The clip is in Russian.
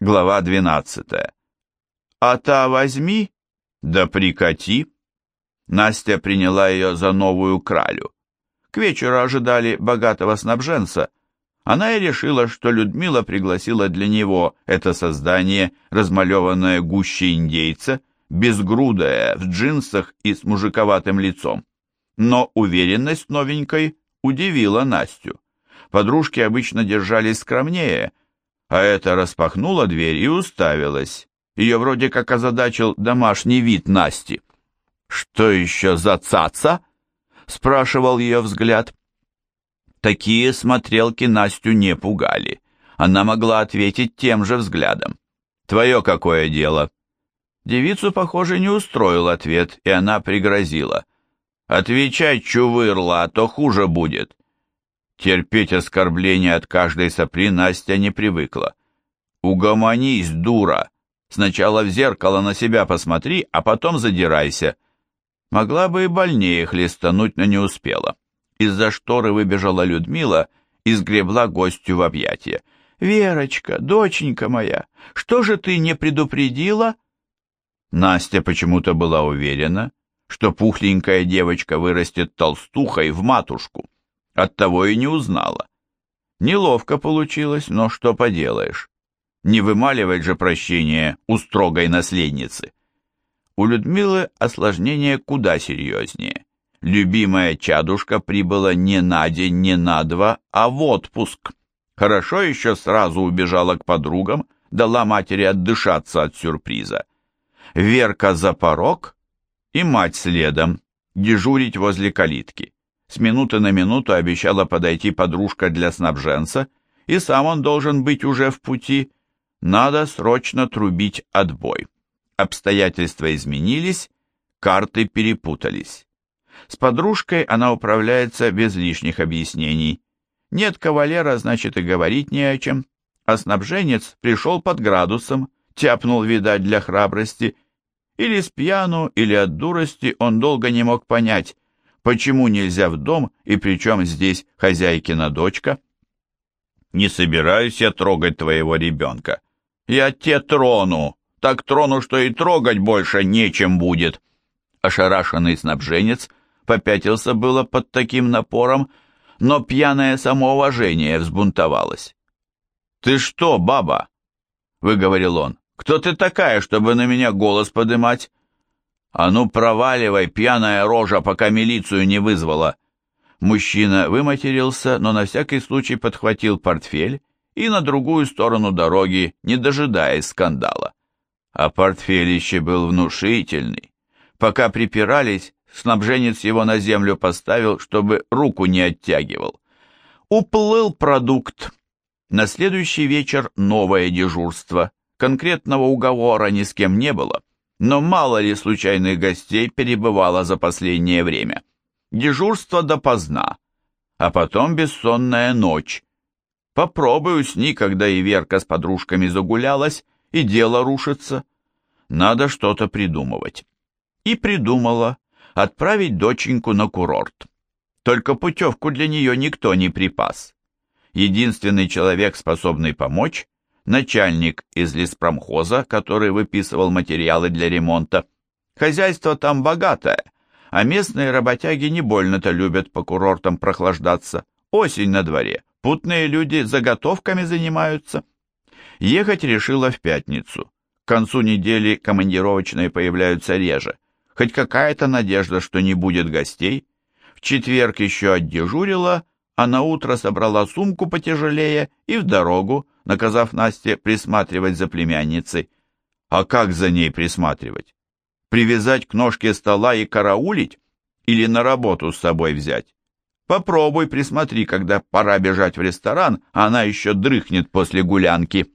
Глава 12. «А та возьми, да прикати». Настя приняла ее за новую кралю. К вечеру ожидали богатого снабженца. Она и решила, что Людмила пригласила для него это создание, размалеванное гуще индейца, безгрудое, в джинсах и с мужиковатым лицом. Но уверенность новенькой удивила Настю. Подружки обычно держались скромнее – а эта распахнула дверь и уставилась. Ее вроде как озадачил домашний вид Насти. «Что еще за цаца?» — спрашивал ее взгляд. Такие смотрелки Настю не пугали. Она могла ответить тем же взглядом. «Твое какое дело?» Девицу, похоже, не устроил ответ, и она пригрозила. «Отвечай, чувырла, а то хуже будет. Терпеть оскорбления от каждой сопли Настя не привыкла. «Угомонись, дура! Сначала в зеркало на себя посмотри, а потом задирайся!» Могла бы и больнее хлестануть, но не успела. Из-за шторы выбежала Людмила и сгребла гостю в объятия. «Верочка, доченька моя, что же ты не предупредила?» Настя почему-то была уверена, что пухленькая девочка вырастет толстухой в матушку. Оттого и не узнала. Неловко получилось, но что поделаешь. Не вымаливать же прощение у строгой наследницы. У Людмилы осложнение куда серьезнее. Любимая чадушка прибыла не на день, не на два, а в отпуск. Хорошо еще сразу убежала к подругам, дала матери отдышаться от сюрприза. Верка за порог и мать следом, дежурить возле калитки. С минуты на минуту обещала подойти подружка для снабженца, и сам он должен быть уже в пути. Надо срочно трубить отбой. Обстоятельства изменились, карты перепутались. С подружкой она управляется без лишних объяснений. Нет кавалера, значит и говорить не о чем. А снабженец пришел под градусом, тяпнул, видать, для храбрости. Или с пьяну, или от дурости он долго не мог понять, Почему нельзя в дом, и причем здесь хозяйкина дочка? Не собираюсь я трогать твоего ребенка. Я те трону, так трону, что и трогать больше нечем будет. Ошарашенный снабженец попятился было под таким напором, но пьяное самоуважение взбунтовалось. «Ты что, баба?» — выговорил он. «Кто ты такая, чтобы на меня голос подымать?» «А ну проваливай, пьяная рожа, пока милицию не вызвала!» Мужчина выматерился, но на всякий случай подхватил портфель и на другую сторону дороги, не дожидаясь скандала. А портфелище был внушительный. Пока припирались, снабженец его на землю поставил, чтобы руку не оттягивал. Уплыл продукт. На следующий вечер новое дежурство. Конкретного уговора ни с кем не было но мало ли случайных гостей перебывало за последнее время. Дежурство допоздна, а потом бессонная ночь. Попробуй усни, когда и Верка с подружками загулялась, и дело рушится. Надо что-то придумывать. И придумала отправить доченьку на курорт. Только путевку для нее никто не припас. Единственный человек, способный помочь, начальник из леспромхоза, который выписывал материалы для ремонта. Хозяйство там богатое, а местные работяги не больно-то любят по курортам прохлаждаться. Осень на дворе, путные люди заготовками занимаются. Ехать решила в пятницу. К концу недели командировочные появляются реже. Хоть какая-то надежда, что не будет гостей. В четверг еще отдежурила, а на утро собрала сумку потяжелее и в дорогу, наказав Насте присматривать за племянницей. А как за ней присматривать? Привязать к ножке стола и караулить? Или на работу с собой взять? Попробуй присмотри, когда пора бежать в ресторан, а она еще дрыхнет после гулянки.